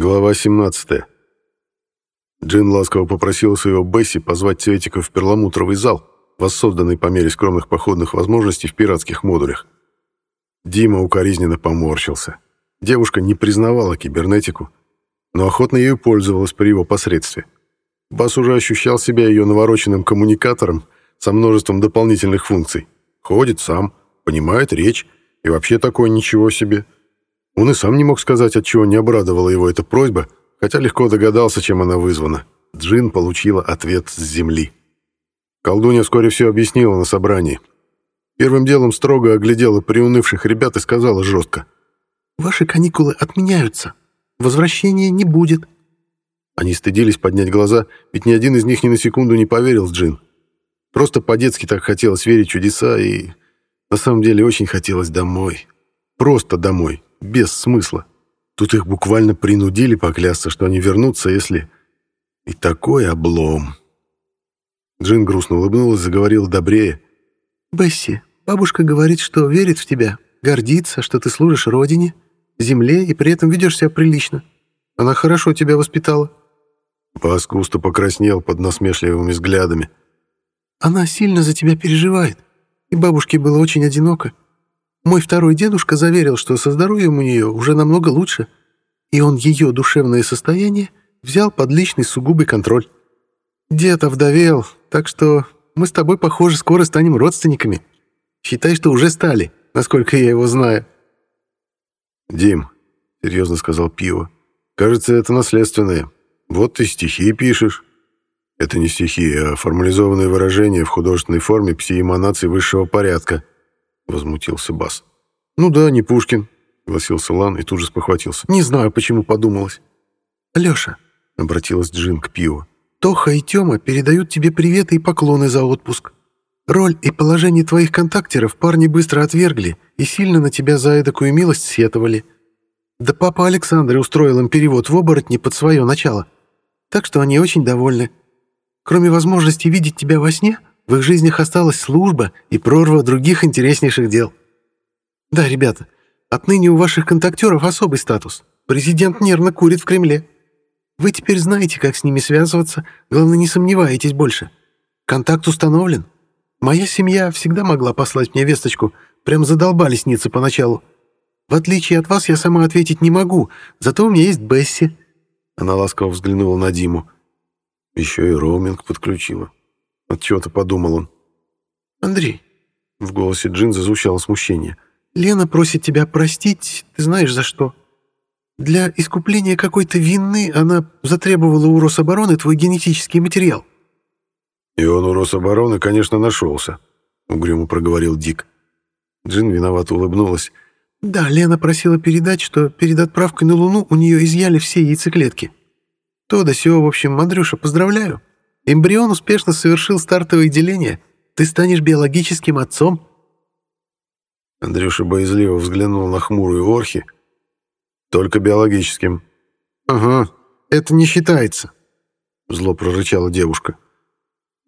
Глава 17. Джин ласково попросила своего Бесси позвать Цветика в перламутровый зал, воссозданный по мере скромных походных возможностей в пиратских модулях. Дима укоризненно поморщился. Девушка не признавала кибернетику, но охотно ею пользовалась при его посредстве. Бас уже ощущал себя ее навороченным коммуникатором со множеством дополнительных функций. Ходит сам, понимает речь и вообще такое ничего себе – он и сам не мог сказать, от чего не обрадовала его эта просьба, хотя легко догадался, чем она вызвана. Джин получила ответ с земли. Колдунья вскоре все объяснила на собрании. Первым делом строго оглядела приунывших ребят и сказала жестко. «Ваши каникулы отменяются. Возвращения не будет». Они стыдились поднять глаза, ведь ни один из них ни на секунду не поверил в Джин. Просто по-детски так хотелось верить чудеса, и на самом деле очень хотелось домой. Просто домой, без смысла. Тут их буквально принудили поклясться, что они вернутся, если... И такой облом. Джин грустно улыбнулась, заговорила добрее. «Бесси, бабушка говорит, что верит в тебя, гордится, что ты служишь родине, земле и при этом ведешь себя прилично. Она хорошо тебя воспитала». Бас густо покраснел под насмешливыми взглядами. «Она сильно за тебя переживает, и бабушке было очень одиноко. Мой второй дедушка заверил, что со здоровьем у нее уже намного лучше, и он ее душевное состояние взял под личный сугубый контроль. Дед овдовел, так что мы с тобой, похоже, скоро станем родственниками. Считай, что уже стали, насколько я его знаю». «Дим», — серьезно сказал Пиво, — «кажется, это наследственное. Вот ты стихи пишешь». Это не стихи, а формализованные выражения в художественной форме псиэманации высшего порядка —— возмутился Бас. «Ну да, не Пушкин», — согласился Лан и тут же спохватился. «Не знаю, почему подумалось». «Лёша», — обратилась Джин к Пиво, «Тоха и Тёма передают тебе приветы и поклоны за отпуск. Роль и положение твоих контактеров парни быстро отвергли и сильно на тебя за эдакую милость сетовали. Да папа Александр устроил им перевод в оборотни под свое начало. Так что они очень довольны. Кроме возможности видеть тебя во сне, в их жизнях осталась служба и прорва других интереснейших дел. Да, ребята, отныне у ваших контактеров особый статус. Президент нервно курит в Кремле. Вы теперь знаете, как с ними связываться, главное, не сомневаетесь больше. Контакт установлен. Моя семья всегда могла послать мне весточку, прям задолбали сниться поначалу. В отличие от вас, я сама ответить не могу, зато у меня есть Бесси». Она ласково взглянула на Диму. Еще и роуминг подключила. Отчего-то подумал он. «Андрей», — в голосе Джин зазвучало смущение, «Лена просит тебя простить, ты знаешь за что. Для искупления какой-то вины она затребовала у Рособороны твой генетический материал». «И он у Рособороны, конечно, нашелся», — угрюмо проговорил Дик. Джин виновато улыбнулась. «Да, Лена просила передать, что перед отправкой на Луну у нее изъяли все яйцеклетки. То да сё, в общем, Андрюша, поздравляю. Эмбрион успешно совершил стартовое деление. Ты станешь биологическим отцом». Андрюша боязливо взглянул на хмурую Орхи. «Только биологическим». «Ага, это не считается», — зло прорычала девушка.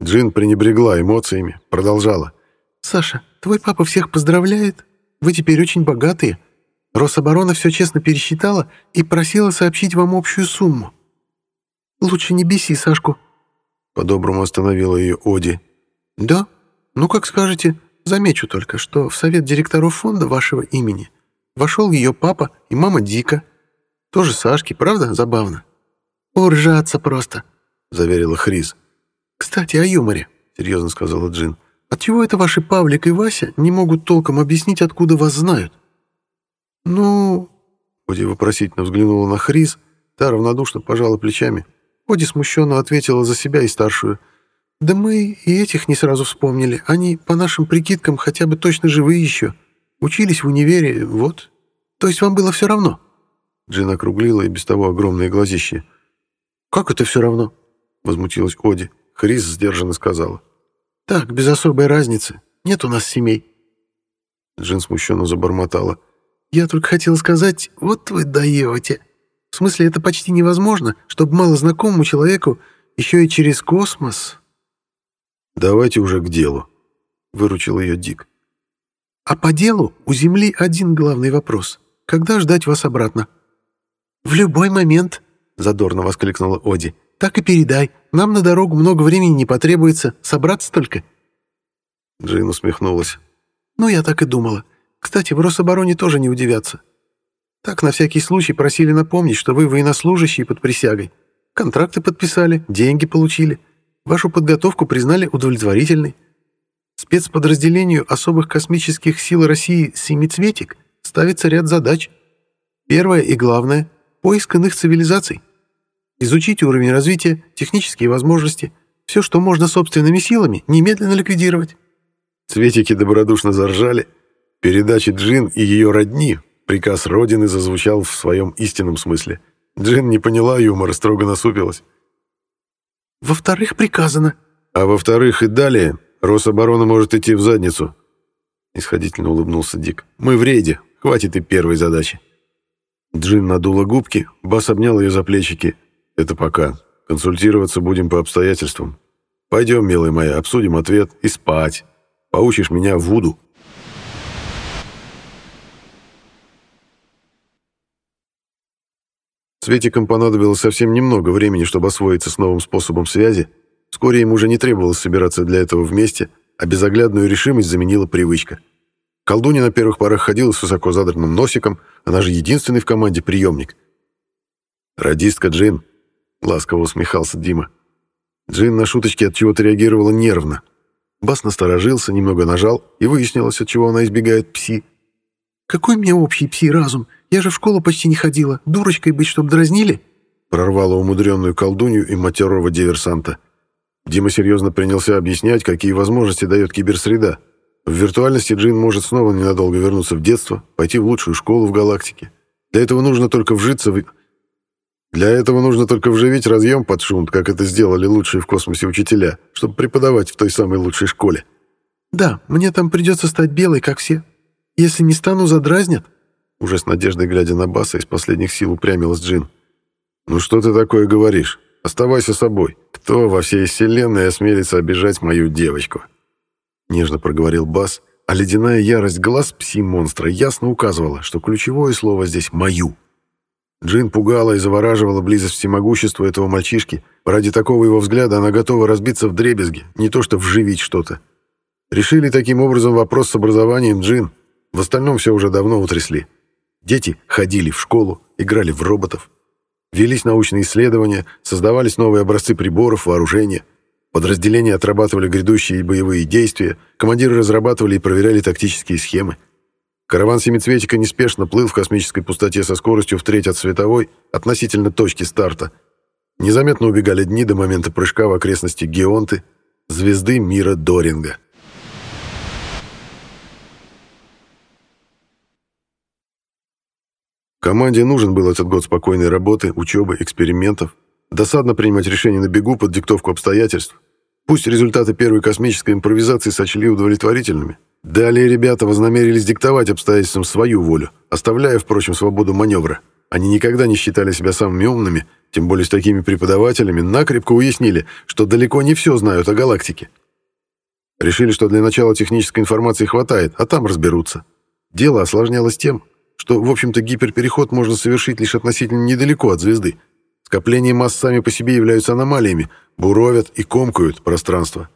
Джин пренебрегла эмоциями, продолжала. «Саша, твой папа всех поздравляет. Вы теперь очень богатые. Рособорона все честно пересчитала и просила сообщить вам общую сумму. Лучше не беси Сашку, по-доброму остановила ее Оди. «Да? Ну, как скажете. Замечу только, что в совет директоров фонда вашего имени вошел ее папа и мама Дика. Тоже Сашки, правда? Забавно». «Уржаться просто», — заверила Хриз. «Кстати, о юморе», — серьезно сказала Джин. «Отчего это ваши Павлик и Вася не могут толком объяснить, откуда вас знают?» «Ну...» — Оди вопросительно взглянула на Хриз, та равнодушно пожала плечами. Оди смущенно ответила за себя и старшую. «Да мы и этих не сразу вспомнили. Они, по нашим прикидкам, хотя бы точно живые еще. Учились в универе, вот. То есть вам было все равно?» Джин округлила и без того огромные глазища. «Как это все равно?» — возмутилась Оди. Хрис сдержанно сказала. «Так, без особой разницы. Нет у нас семей». Джин смущенно забормотала. «Я только хотела сказать, вот вы даете». В смысле, это почти невозможно, чтобы малознакомому человеку еще и через космос...» «Давайте уже к делу», — выручил ее Дик. «А по делу у Земли один главный вопрос. Когда ждать вас обратно?» «В любой момент», — задорно воскликнула Оди. «Так и передай. Нам на дорогу много времени не потребуется. Собраться только». Джин усмехнулась. «Ну, я так и думала. Кстати, в Рособороне тоже не удивятся. Так, на всякий случай, просили напомнить, что вы военнослужащие под присягой. Контракты подписали, деньги получили. Вашу подготовку признали удовлетворительной. Спецподразделению особых космических сил России «Семицветик» ставится ряд задач. Первое и главное — поиск иных цивилизаций. Изучить уровень развития, технические возможности, все, что можно собственными силами, немедленно ликвидировать. Цветики добродушно заржали. Передачи Джин и ее родни приказ Родины зазвучал в своем истинном смысле. Джин не поняла юмора, строго насупилась. «Во-вторых, приказано». «А во-вторых, и далее Рособорона может идти в задницу», — исходительно улыбнулся Дик. «Мы в рейде, хватит и первой задачи». Джин надула губки, Бас обнял ее за плечики. «Это пока. Консультироваться будем по обстоятельствам. Пойдем, милая моя, обсудим ответ и спать. Поучишь меня Вуду». Светикам понадобилось совсем немного времени, чтобы освоиться с новым способом связи. Вскоре им уже не требовалось собираться для этого вместе, а безоглядную решимость заменила привычка. Колдунья на первых порах ходила с высоко задранным носиком, она же единственный в команде приемник. «Радистка Джин», — ласково усмехался Дима. Джин на шуточки от чего-то реагировала нервно. Бас насторожился, немного нажал, и выяснилось, от чего она избегает пси. «Какой мне общий пси-разум? Я же в школу почти не ходила. Дурочкой быть, чтоб дразнили?» Прорвала умудренную колдунью и матерого диверсанта. Дима серьезно принялся объяснять, какие возможности дает киберсреда. В виртуальности Джин может снова ненадолго вернуться в детство, пойти в лучшую школу в галактике. Для этого нужно только вжиться в... Для этого нужно только вживить разъем под шунт, как это сделали лучшие в космосе учителя, чтобы преподавать в той самой лучшей школе. «Да, мне там придется стать белой, как все. Если не стану, задразнят». Уже с надеждой глядя на Баса, из последних сил упрямилась Джин. «Ну что ты такое говоришь? Оставайся собой. Кто во всей вселенной осмелится обижать мою девочку?» Нежно проговорил Бас, а ледяная ярость глаз пси-монстра ясно указывала, что ключевое слово здесь «мою». Джин пугала и завораживала близость всемогущества этого мальчишки. Ради такого его взгляда она готова разбиться в дребезги, не то что вживить что-то. Решили таким образом вопрос с образованием Джин. В остальном все уже давно утрясли. Дети ходили в школу, играли в роботов. Велись научные исследования, создавались новые образцы приборов, вооружения. Подразделения отрабатывали грядущие боевые действия, командиры разрабатывали и проверяли тактические схемы. Караван семицветика неспешно плыл в космической пустоте со скоростью в треть от световой относительно точки старта. Незаметно убегали дни до момента прыжка в окрестности Геонты, звезды мира Доринга. Команде нужен был этот год спокойной работы, учебы, экспериментов. Досадно принимать решения на бегу под диктовку обстоятельств. Пусть результаты первой космической импровизации сочли удовлетворительными. Далее ребята вознамерились диктовать обстоятельствам свою волю, оставляя, впрочем, свободу маневра. Они никогда не считали себя самыми умными, тем более с такими преподавателями накрепко уяснили, что далеко не все знают о галактике. Решили, что для начала технической информации хватает, а там разберутся. Дело осложнялось тем, что, в общем-то, гиперпереход можно совершить лишь относительно недалеко от звезды. Скопления масс сами по себе являются аномалиями, буровят и комкают пространство.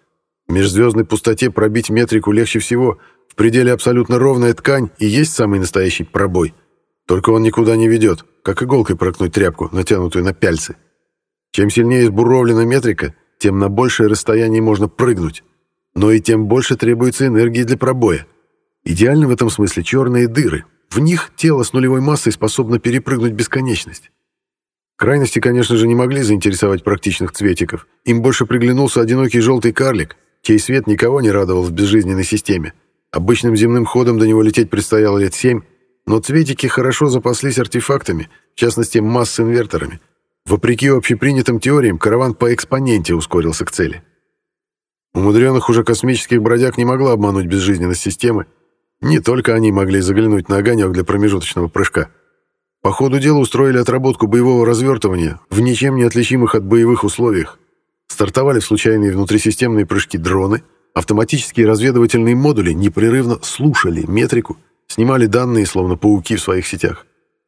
В межзвездной пустоте пробить метрику легче всего, в пределе абсолютно ровная ткань и есть самый настоящий пробой. Только он никуда не ведет, как иголкой проткнуть тряпку, натянутую на пяльцы. Чем сильнее избуровлена метрика, тем на большее расстояние можно прыгнуть. Но и тем больше требуется энергии для пробоя. Идеальны в этом смысле черные дыры, в них тело с нулевой массой способно перепрыгнуть бесконечность. Крайности, конечно же, не могли заинтересовать практичных цветиков. Им больше приглянулся одинокий желтый карлик, чей свет никого не радовал в безжизненной системе. Обычным земным ходом до него лететь предстояло лет семь, но цветики хорошо запаслись артефактами, в частности, масс-инверторами. Вопреки общепринятым теориям, караван по экспоненте ускорился к цели. Умудренных уже космических бродяг не могла обмануть безжизненность системы, не только они могли заглянуть на огонек для промежуточного прыжка. По ходу дела устроили отработку боевого развертывания в ничем не отличимых от боевых условиях. Стартовали случайные внутрисистемные прыжки дроны, автоматические разведывательные модули непрерывно слушали метрику, снимали данные, словно пауки в своих сетях.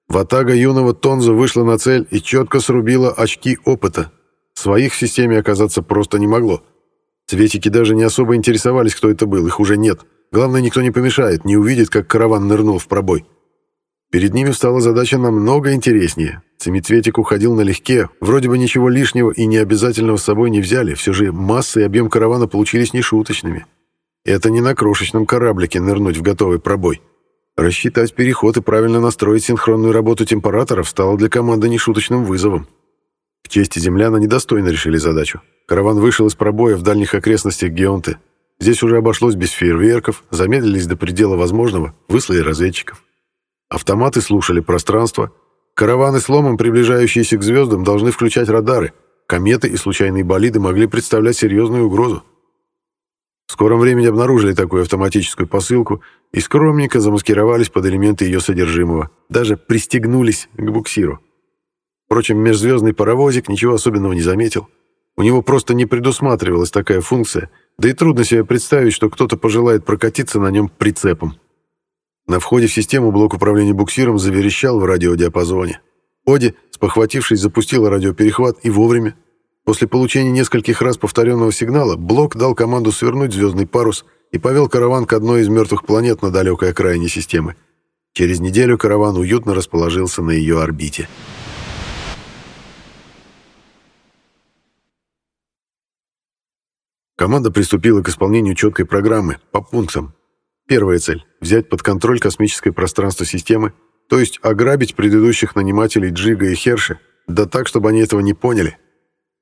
Ватага юного Тонза вышла на цель и четко срубила очки опыта. Своих в системе оказаться просто не могло. Цветики даже не особо интересовались, кто это был, их уже нет. Главное, никто не помешает, не увидит, как караван нырнул в пробой. Перед ними стала задача намного интереснее. Семицветик уходил налегке, вроде бы ничего лишнего и необязательного с собой не взяли, все же масса и объем каравана получились нешуточными. Это не на крошечном кораблике нырнуть в готовый пробой. Рассчитать переход и правильно настроить синхронную работу температоров стало для команды нешуточным вызовом. К чести землян они достойно решили задачу. Караван вышел из пробоя в дальних окрестностях Геонты. Здесь уже обошлось без фейерверков, замедлились до предела возможного, выслали разведчиков. Автоматы слушали пространство. Караваны с ломом, приближающиеся к звездам, должны включать радары. Кометы и случайные болиды могли представлять серьезную угрозу. В скором времени обнаружили такую автоматическую посылку и скромненько замаскировались под элементы ее содержимого, даже пристегнулись к буксиру. Впрочем, межзвездный паровозик ничего особенного не заметил. У него просто не предусматривалась такая функция, да и трудно себе представить, что кто-то пожелает прокатиться на нем прицепом. На входе в систему блок управления буксиром заверещал в радиодиапазоне. Оди, спохватившись, запустила радиоперехват и вовремя. После получения нескольких раз повторенного сигнала, блок дал команду свернуть звездный парус и повел караван к одной из мертвых планет на далекой окраине системы. Через неделю караван уютно расположился на ее орбите. Команда приступила к исполнению четкой программы по пунктам, Первая цель — взять под контроль космическое пространство системы, то есть ограбить предыдущих нанимателей Джига и Херши, да так, чтобы они этого не поняли.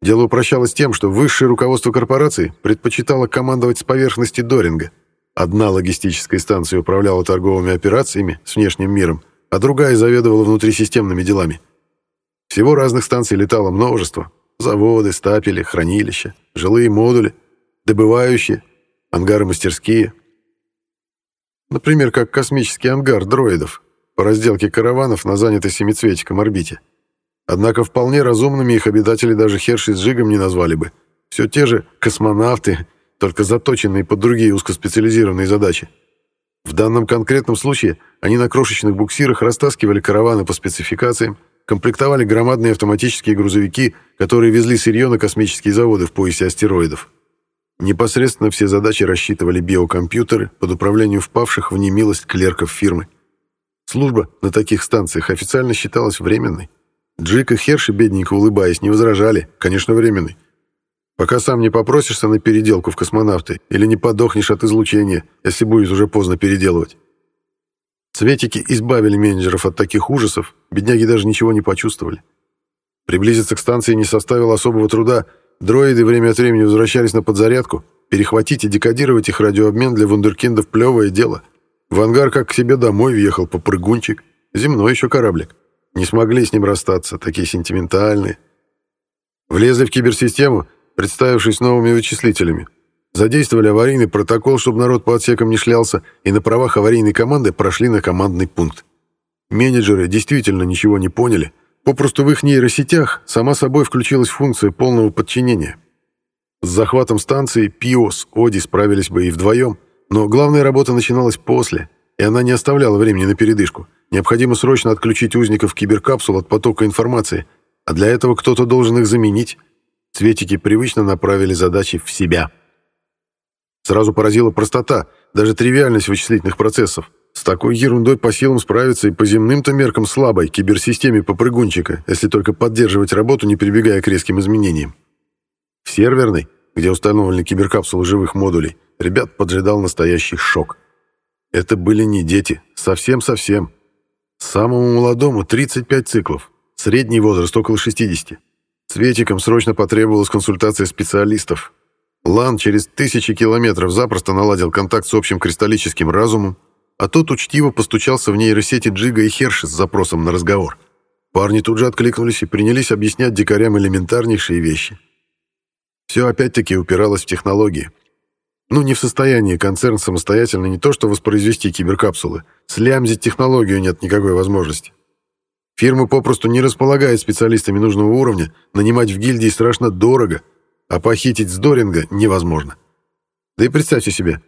Дело упрощалось тем, что высшее руководство корпорации предпочитало командовать с поверхности Доринга. Одна логистическая станция управляла торговыми операциями с внешним миром, а другая заведовала внутрисистемными делами. Всего разных станций летало множество. Заводы, стапели, хранилища, жилые модули, добывающие, ангары-мастерские — Например, как космический ангар дроидов по разделке караванов на занятой семицветиком орбите. Однако вполне разумными их обитатели даже Херши с Жигом не назвали бы. Все те же космонавты, только заточенные под другие узкоспециализированные задачи. В данном конкретном случае они на крошечных буксирах растаскивали караваны по спецификациям, комплектовали громадные автоматические грузовики, которые везли сырье на космические заводы в поясе астероидов. Непосредственно все задачи рассчитывали биокомпьютеры под управлением впавших в немилость клерков фирмы. Служба на таких станциях официально считалась временной. Джик и Херши, бедненько улыбаясь, не возражали, конечно, временной. Пока сам не попросишься на переделку в космонавты или не подохнешь от излучения, если будет уже поздно переделывать. Цветики избавили менеджеров от таких ужасов, бедняги даже ничего не почувствовали. Приблизиться к станции не составило особого труда, Дроиды время от времени возвращались на подзарядку. Перехватить и декодировать их радиообмен для вундеркиндов — плевое дело. В ангар как к себе домой въехал попрыгунчик. Земной еще кораблик. Не смогли с ним расстаться, такие сентиментальные. Влезли в киберсистему, представившись новыми вычислителями. Задействовали аварийный протокол, чтобы народ по отсекам не шлялся, и на правах аварийной команды прошли на командный пункт. Менеджеры действительно ничего не поняли — Попросту в их нейросетях сама собой включилась функция полного подчинения. С захватом станции Пио с Оди справились бы и вдвоем, но главная работа начиналась после, и она не оставляла времени на передышку. Необходимо срочно отключить узников киберкапсул от потока информации, а для этого кто-то должен их заменить. Цветики привычно направили задачи в себя. Сразу поразила простота, даже тривиальность вычислительных процессов. С такой ерундой по силам справиться и по земным-то меркам слабой киберсистеме попрыгунчика, если только поддерживать работу, не прибегая к резким изменениям. В серверной, где установлены киберкапсулы живых модулей, ребят поджидал настоящий шок. Это были не дети, совсем-совсем. Самому молодому 35 циклов, средний возраст около 60. Цветикам срочно потребовалась консультация специалистов. Лан через тысячи километров запросто наладил контакт с общим кристаллическим разумом, а тот учтиво постучался в нейросети Джига и Херши с запросом на разговор. Парни тут же откликнулись и принялись объяснять дикарям элементарнейшие вещи. Все опять-таки упиралось в технологии. Ну, не в состоянии концерн самостоятельно не то что воспроизвести киберкапсулы, слямзить технологию нет никакой возможности. Фирма попросту не располагает специалистами нужного уровня, нанимать в гильдии страшно дорого, а похитить с Доринга невозможно. Да и представьте себе,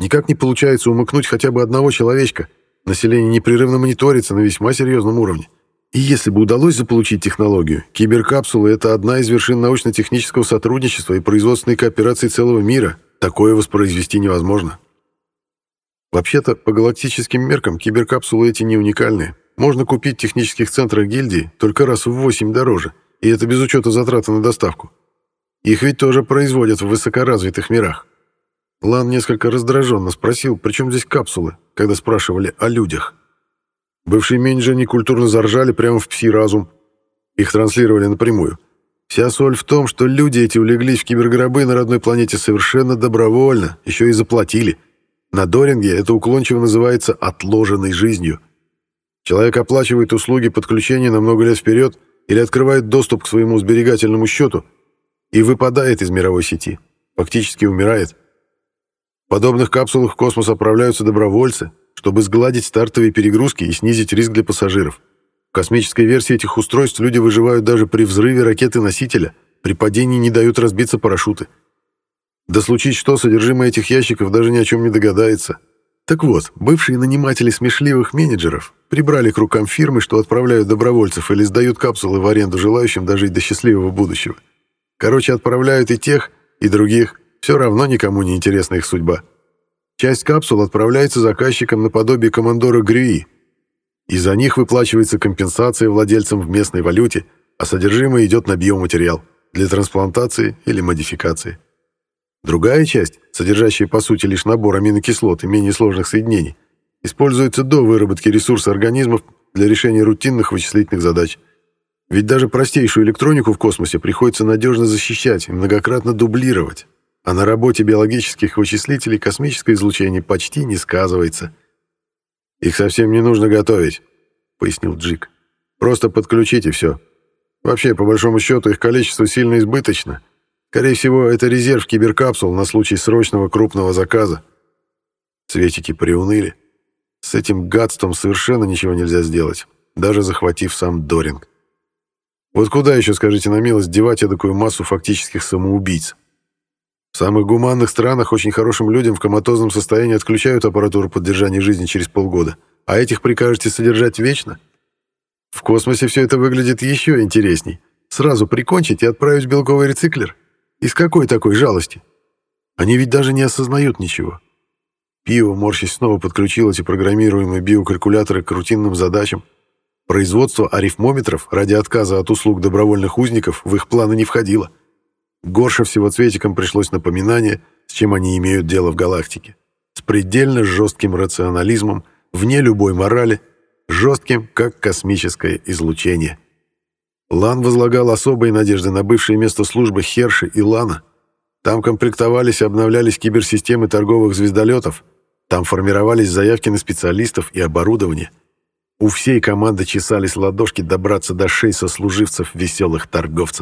Никак не получается умыкнуть хотя бы одного человечка, Население непрерывно мониторится на весьма серьезном уровне. И если бы удалось заполучить технологию, киберкапсулы — это одна из вершин научно-технического сотрудничества и производственной кооперации целого мира. Такое воспроизвести невозможно. Вообще-то, по галактическим меркам, киберкапсулы эти не уникальные. Можно купить в технических центрах гильдии только раз в 8 дороже, и это без учета затраты на доставку. Их ведь тоже производят в высокоразвитых мирах. Лан несколько раздраженно спросил, при чем здесь капсулы, когда спрашивали о людях. Бывшие менеджеры некультурно заржали прямо в пси-разум. Их транслировали напрямую. Вся соль в том, что люди эти улеглись в кибергробы на родной планете совершенно добровольно, еще и заплатили. На Доринге это уклончиво называется «отложенной жизнью». Человек оплачивает услуги подключения на много лет вперед или открывает доступ к своему сберегательному счету и выпадает из мировой сети, фактически умирает. Подобных капсулах в космос отправляются добровольцы, чтобы сгладить стартовые перегрузки и снизить риск для пассажиров. В космической версии этих устройств люди выживают даже при взрыве ракеты-носителя, при падении не дают разбиться парашюты. Да случись что, содержимое этих ящиков даже ни о чем не догадается. Так вот, бывшие наниматели смешливых менеджеров прибрали к рукам фирмы, что отправляют добровольцев или сдают капсулы в аренду желающим дожить до счастливого будущего. Короче, отправляют и тех, и других, все равно никому не интересна их судьба. Часть капсул отправляется заказчикам наподобие командора Грюи, и за них выплачивается компенсация владельцам в местной валюте, а содержимое идет на биоматериал для трансплантации или модификации. Другая часть, содержащая по сути лишь набор аминокислот и менее сложных соединений, используется до выработки ресурса организмов для решения рутинных вычислительных задач. Ведь даже простейшую электронику в космосе приходится надежно защищать и многократно дублировать, а на работе биологических вычислителей космическое излучение почти не сказывается. «Их совсем не нужно готовить», — пояснил Джик. «Просто подключить и все. Вообще, по большому счету, их количество сильно избыточно. Скорее всего, это резерв киберкапсул на случай срочного крупного заказа». Светики приуныли. С этим гадством совершенно ничего нельзя сделать, даже захватив сам Доринг. Вот куда еще, скажите на милость, девать такую массу фактических самоубийц? В самых гуманных странах очень хорошим людям в коматозном состоянии отключают аппаратуру поддержания жизни через полгода, а этих прикажете содержать вечно? В космосе все это выглядит еще интересней. Сразу прикончить и отправить в белковый рециклер? Из какой такой жалости? Они ведь даже не осознают ничего. Пиво, морщись, снова подключил эти программируемые биокалькуляторы к рутинным задачам. Производство арифмометров ради отказа от услуг добровольных узников в их планы не входило. Горше всего цветикам пришлось напоминание, с чем они имеют дело в галактике. С предельно жестким рационализмом, вне любой морали, жестким, как космическое излучение. Лан возлагал особые надежды на бывшее место службы Херши и Лана. Там комплектовались и обновлялись киберсистемы торговых звездолетов, там формировались заявки на специалистов и оборудование. У всей команды чесались ладошки добраться до шеи сослуживцев веселых торговцев.